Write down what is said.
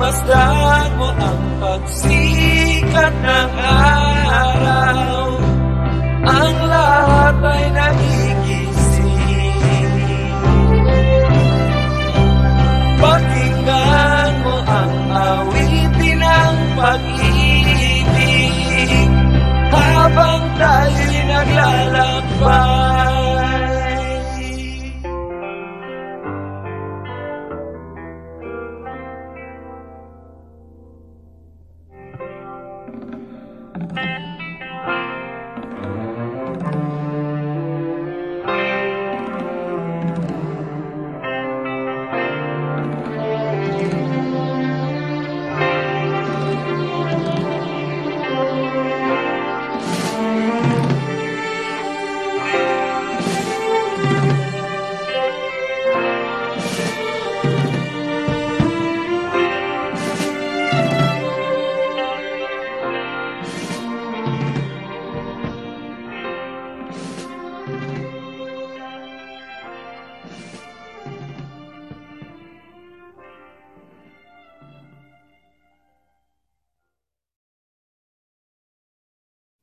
Masdan mo ang pagsikat ng araw.